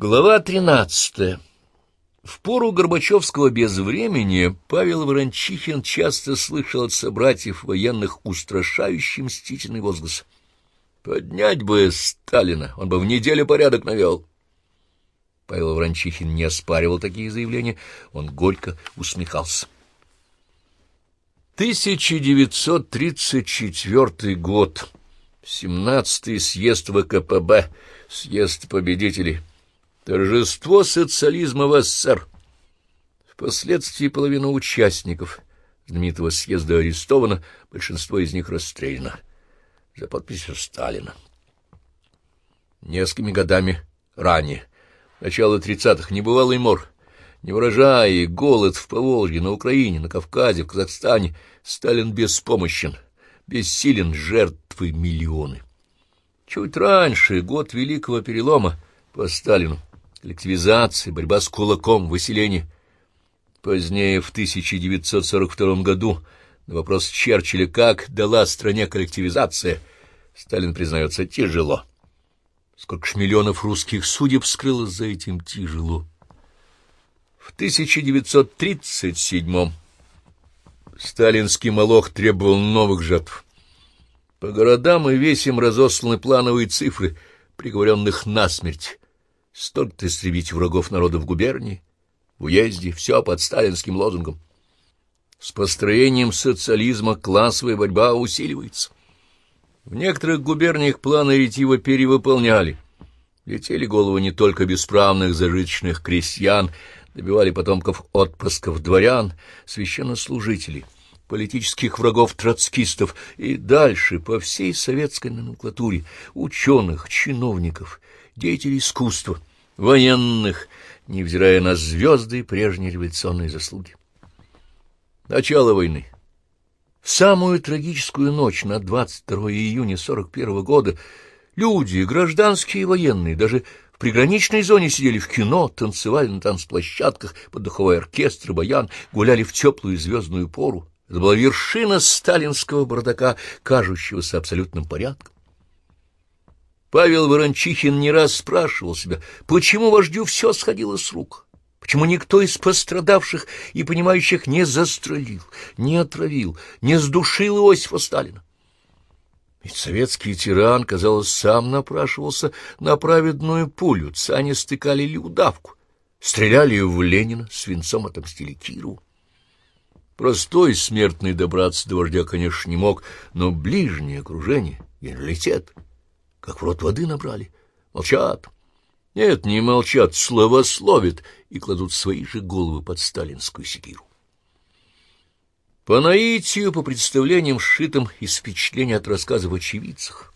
Глава тринадцатая. В пору Горбачевского безвремени Павел Ворончихин часто слышал от собратьев военных устрашающий мстительный возглас. «Поднять бы Сталина, он бы в неделю порядок навел». Павел Ворончихин не оспаривал такие заявления, он горько усмехался. 1934 год. 17-й съезд ВКПБ, съезд победителей. Торжество социализма в СССР. Впоследствии половина участников знаменитого съезда арестована, большинство из них расстреляно. За подписью Сталина. Несколькими годами ранее, начало тридцатых, небывалый мор, неурожай голод в Поволжье, на Украине, на Кавказе, в Казахстане. Сталин беспомощен, бессилен, жертвы миллионы. Чуть раньше, год Великого Перелома, по Сталину, коллективизация, борьба с кулаком, выселение. Позднее, в 1942 году, на вопрос Черчилля, как дала стране коллективизация, Сталин признается тяжело. Сколько ж миллионов русских судеб скрылось за этим тяжело. В 1937 сталинский молох требовал новых жертв. По городам и весям разосланы плановые цифры, приговоренных насмерть, Столько-то истребить врагов народа в губернии, в уезде, все под сталинским лозунгом. С построением социализма классовая борьба усиливается. В некоторых губерниях планы ретива перевыполняли. Летели головы не только бесправных зажиточных крестьян, добивали потомков отпрысков дворян, священнослужителей, политических врагов троцкистов и дальше по всей советской номенклатуре ученых, чиновников, деятелей искусства — военных, невзирая на звезды и прежние революционные заслуги. Начало войны. В самую трагическую ночь на 22 июня 41 года люди, гражданские и военные, даже в приграничной зоне сидели в кино, танцевали на танцплощадках под духовой оркестр, баян, гуляли в теплую звездную пору. Это была вершина сталинского бардака, кажущегося абсолютным порядком. Павел Ворончихин не раз спрашивал себя, почему вождю все сходило с рук, почему никто из пострадавших и понимающих не застрелил, не отравил, не сдушил Иосифа Сталина. Ведь советский тиран, казалось, сам напрашивался на праведную пулю, цани стыкали ли удавку, стреляли в Ленина, свинцом отомстили Кирову. Простой смертный добраться до вождя, конечно, не мог, но ближнее окружение, генералитет — как в рот воды набрали. Молчат. Нет, не молчат, словословят и кладут свои же головы под сталинскую секиру. По наитию, по представлениям, сшитым из впечатления от рассказов очевидцах,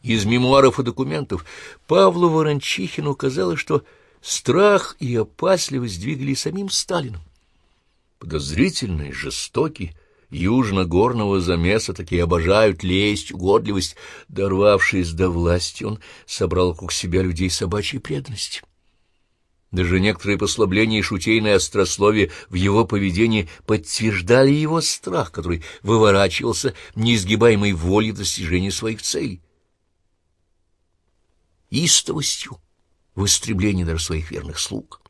из мемуаров и документов, Павлу Ворончихину казалось, что страх и опасливость двигали самим Сталином. Подозрительный, жестокий, южногорного замеса такие обожают лесть, угодливость. Дорвавшись до власти, он собрал вокруг себя людей собачьей преданности. Даже некоторые послабления и шутейное острословие в его поведении подтверждали его страх, который выворачивался неизгибаемой волей достижения своих целей. Истовостью в истреблении даже своих верных слуг.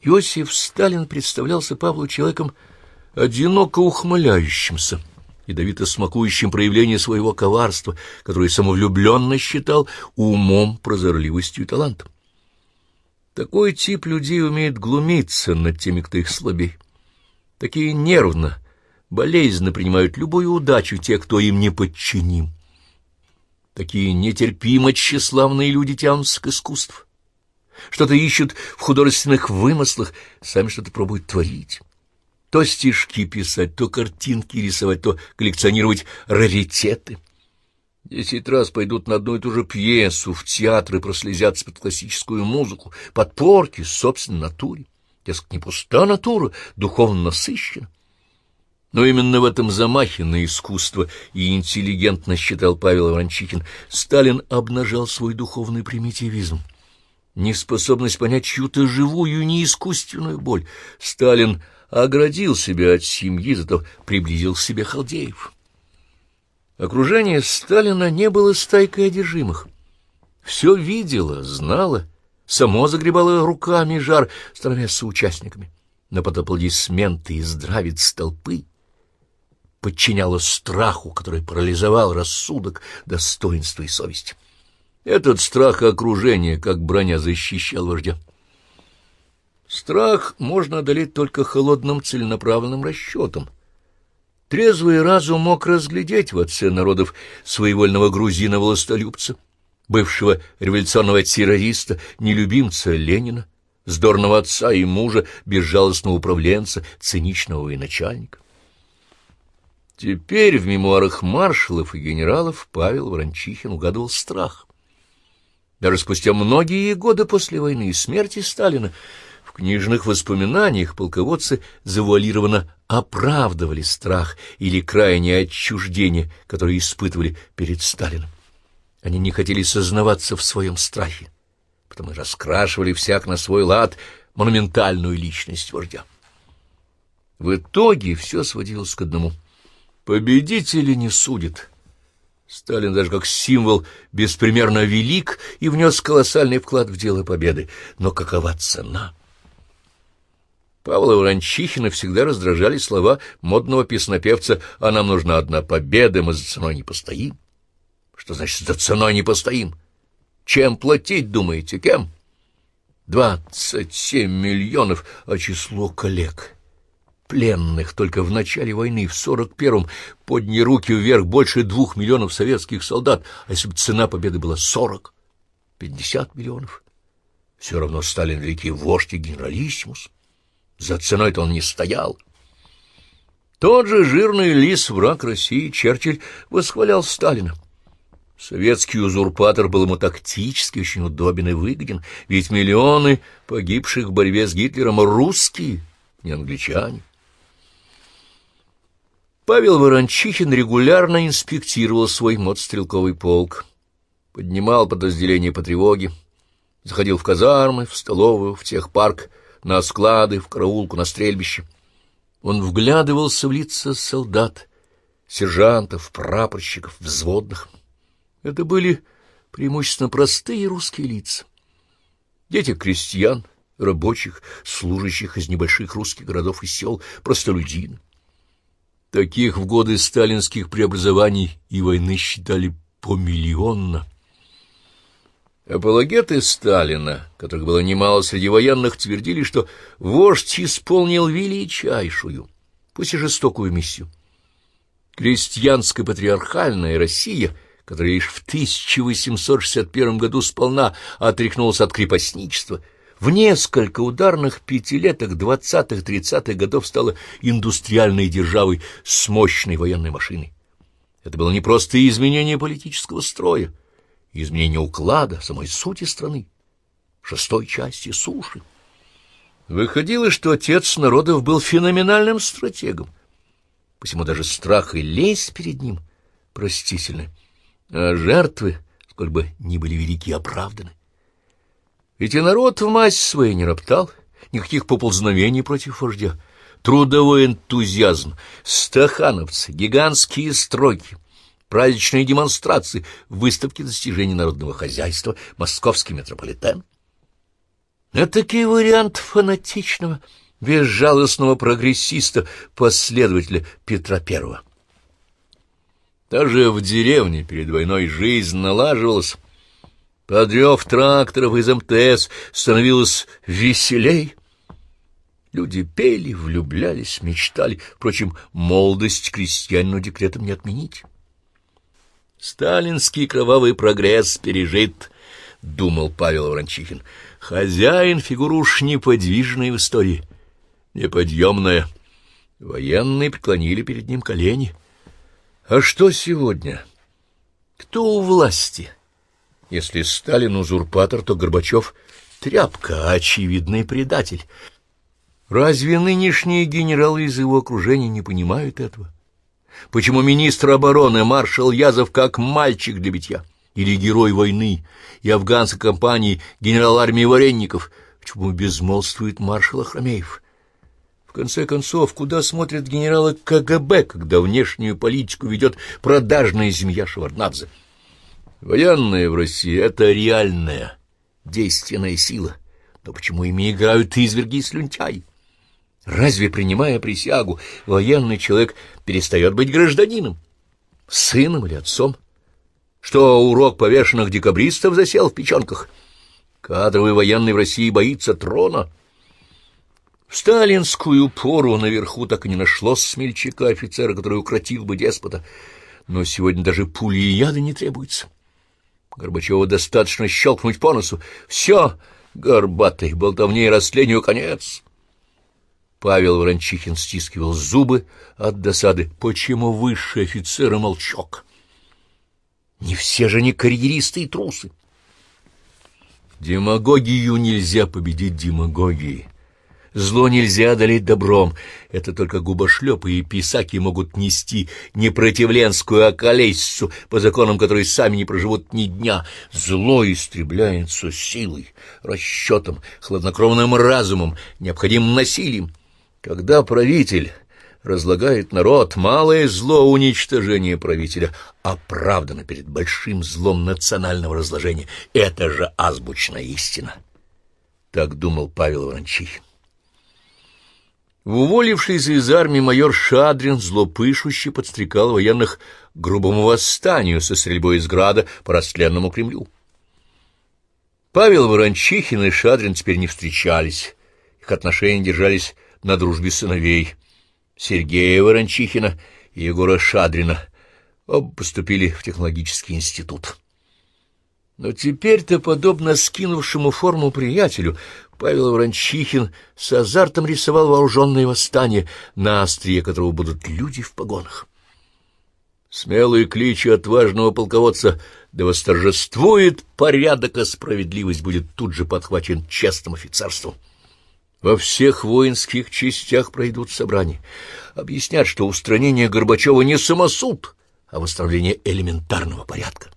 Иосиф Сталин представлялся Павлу человеком одиноко ухмыляющимся, ядовито смакующим проявление своего коварства, которое самовлюбленно считал умом, прозорливостью и талантом. Такой тип людей умеет глумиться над теми, кто их слабей. Такие нервно, болезненно принимают любую удачу те, кто им не подчиним. Такие нетерпимо тщеславные люди тянутся к искусству. Что-то ищут в художественных вымыслах, сами что-то пробуют творить то стишки писать, то картинки рисовать, то коллекционировать раритеты. Десять раз пойдут на одну и ту же пьесу, в театры прослезятся под классическую музыку, под порки, собственной натуре. Дескать, не пуста натура, духовно насыщена. Но именно в этом замахе на искусство и интеллигентно считал Павел Иванчихин, Сталин обнажал свой духовный примитивизм. Неспособность понять чью-то живую, неискусственную боль. Сталин оградил себя от семьи, зато приблизил к себе халдеев. Окружение Сталина не было стайкой одержимых. Все видело, знало само загребало руками жар, становясь соучастниками. Но под аплодисменты и здравиц толпы подчиняло страху, который парализовал рассудок, достоинство и совесть. Этот страх окружения, как броня, защищал вождя. Страх можно одолеть только холодным целенаправленным расчетом. Трезвый разум мог разглядеть в отце народов своевольного грузина-властолюбца, бывшего революционного террориста, нелюбимца Ленина, здорного отца и мужа, безжалостного управленца, циничного военачальника. Теперь в мемуарах маршалов и генералов Павел Ворончихин угадывал страх. Даже спустя многие годы после войны и смерти Сталина книжных воспоминаниях полководцы завуалированно оправдывали страх или крайнее отчуждение, которое испытывали перед Сталиным. Они не хотели сознаваться в своем страхе, потому раскрашивали всяк на свой лад монументальную личность вождя. В итоге все сводилось к одному — Победители не судят. Сталин даже как символ беспримерно велик и внес колоссальный вклад в дело победы. Но какова цена? Павла Ворончихина всегда раздражали слова модного песнопевца «А нам нужна одна победа, мы за ценой не постоим». Что значит «за ценой не постоим»? Чем платить, думаете, кем? Двадцать семь миллионов, а число коллег — пленных только в начале войны, в 41-м, подняли руки вверх больше двух миллионов советских солдат, а если бы цена победы была 40, 50 миллионов, все равно Сталин великий вождь и генералиссимус. За ценой-то он не стоял. Тот же жирный лис, враг России, Черчилль, восхвалял Сталина. Советский узурпатор был ему тактически очень удобен и выгоден, ведь миллионы погибших в борьбе с Гитлером русские, не англичане. Павел Ворончихин регулярно инспектировал свой мотострелковый полк, поднимал подразделения по тревоге, заходил в казармы, в столовую, в техпарк, на склады, в караулку, на стрельбище. Он вглядывался в лица солдат, сержантов, прапорщиков, взводных. Это были преимущественно простые русские лица. Дети крестьян, рабочих, служащих из небольших русских городов и сел, простолюдины. Таких в годы сталинских преобразований и войны считали помиллионно. Апологеты Сталина, которых было немало среди военных, твердили, что вождь исполнил величайшую, пусть и жестокую миссию. Крестьянская патриархальная Россия, которая лишь в 1861 году сполна отряхнулась от крепостничества, — в несколько ударных пятилеток двадцатых-тридцатых годов стала индустриальной державой с мощной военной машиной. Это было не просто изменение политического строя, изменение уклада, самой сути страны, шестой части суши. Выходило, что отец народов был феноменальным стратегом, посему даже страх и лесть перед ним простительны, а жертвы, сколь бы ни были велики, оправданы. Ведь народ в массе своей не роптал, никаких поползновений против вождя. Трудовой энтузиазм, стахановцы, гигантские строки, праздничные демонстрации, выставки достижений народного хозяйства, московский метрополитен. Этакий вариант фанатичного, безжалостного прогрессиста, последователя Петра Первого. Даже в деревне перед войной жизнь налаживалась, Подрев тракторов из МТС становилось веселей. Люди пели, влюблялись, мечтали. Впрочем, молодость крестьянину декретом не отменить. Сталинский кровавый прогресс пережит, — думал Павел Ворончихин. Хозяин фигура уж неподвижная в истории, неподъемная. Военные преклонили перед ним колени. А что сегодня? Кто у власти? — если Сталин узурпатор, то Горбачев — тряпка, очевидный предатель. Разве нынешние генералы из его окружения не понимают этого? Почему министр обороны маршал Язов как мальчик для битья? Или герой войны и афганской компании генерал армии Варенников? Почему безмолвствует маршал Ахрамеев? В конце концов, куда смотрят генералы КГБ, когда внешнюю политику ведет продажная земля Шеварднадзе? Военное в России — это реальное, действенная сила. Но почему ими играют изверги и слюнтяи? Разве, принимая присягу, военный человек перестает быть гражданином? Сыном или отцом? Что урок повешенных декабристов засел в печенках? Кадровый военный в России боится трона. В сталинскую пору наверху так и не нашлось смельчака офицера, который укротил бы деспота. Но сегодня даже пули и яды не требуются. Горбачеву достаточно щелкнуть по носу. Все, горбатый, болтовне и растлению конец. Павел Ворончихин стискивал зубы от досады. Почему высшие офицеры молчок? Не все же не карьеристы и трусы. Демагогию нельзя победить демагогией. Зло нельзя одолеть добром. Это только губошлепы и писаки могут нести непротивленскую околесицу, по законам которой сами не проживут ни дня. Зло истребляется силой, расчетом, хладнокровным разумом, необходимым насилием. Когда правитель разлагает народ, малое зло уничтожения правителя оправдано перед большим злом национального разложения. Это же азбучная истина. Так думал Павел Ворончихин. Уволившийся из армии майор Шадрин злопышущий подстрекал военных к грубому восстанию со стрельбой из града по растленному Кремлю. Павел Ворончихин и Шадрин теперь не встречались, их отношения держались на дружбе сыновей Сергея Ворончихина и Егора Шадрина. Оба поступили в технологический институт. Но теперь-то, подобно скинувшему форму приятелю, Павел Ворончихин с азартом рисовал вооруженное восстание, на острие которого будут люди в погонах. Смелые кличи отважного полководца «Да восторжествует порядок, а справедливость будет тут же подхвачен честным офицерством». Во всех воинских частях пройдут собрания, объяснят, что устранение Горбачева не самосуд, а восстановление элементарного порядка.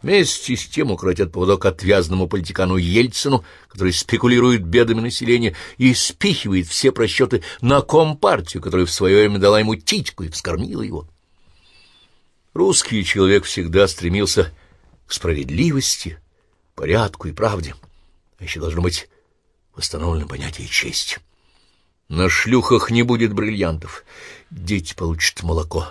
Вместе с тем укротят поводок отвязному политикану Ельцину, который спекулирует бедами населения и спихивает все просчеты на компартию, которая в свое время дала ему титьку и вскормила его. Русский человек всегда стремился к справедливости, порядку и правде. А еще должно быть восстановлено понятие чести. На шлюхах не будет бриллиантов, дети получат молоко.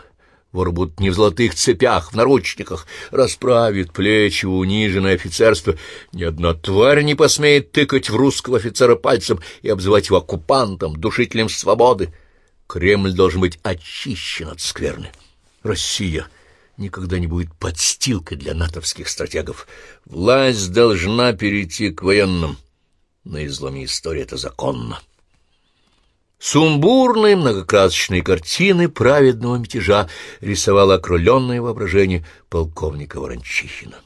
Воры будут не в золотых цепях, в наручниках, расправит плечи униженное офицерство. Ни одна тварь не посмеет тыкать в русского офицера пальцем и обзывать его оккупантом, душителем свободы. Кремль должен быть очищен от скверны. Россия никогда не будет подстилкой для натовских стратегов. Власть должна перейти к военным. На изломе истории это законно. Сумбурные многокрасочные картины праведного мятежа рисовало окруленное воображение полковника Ворончихина.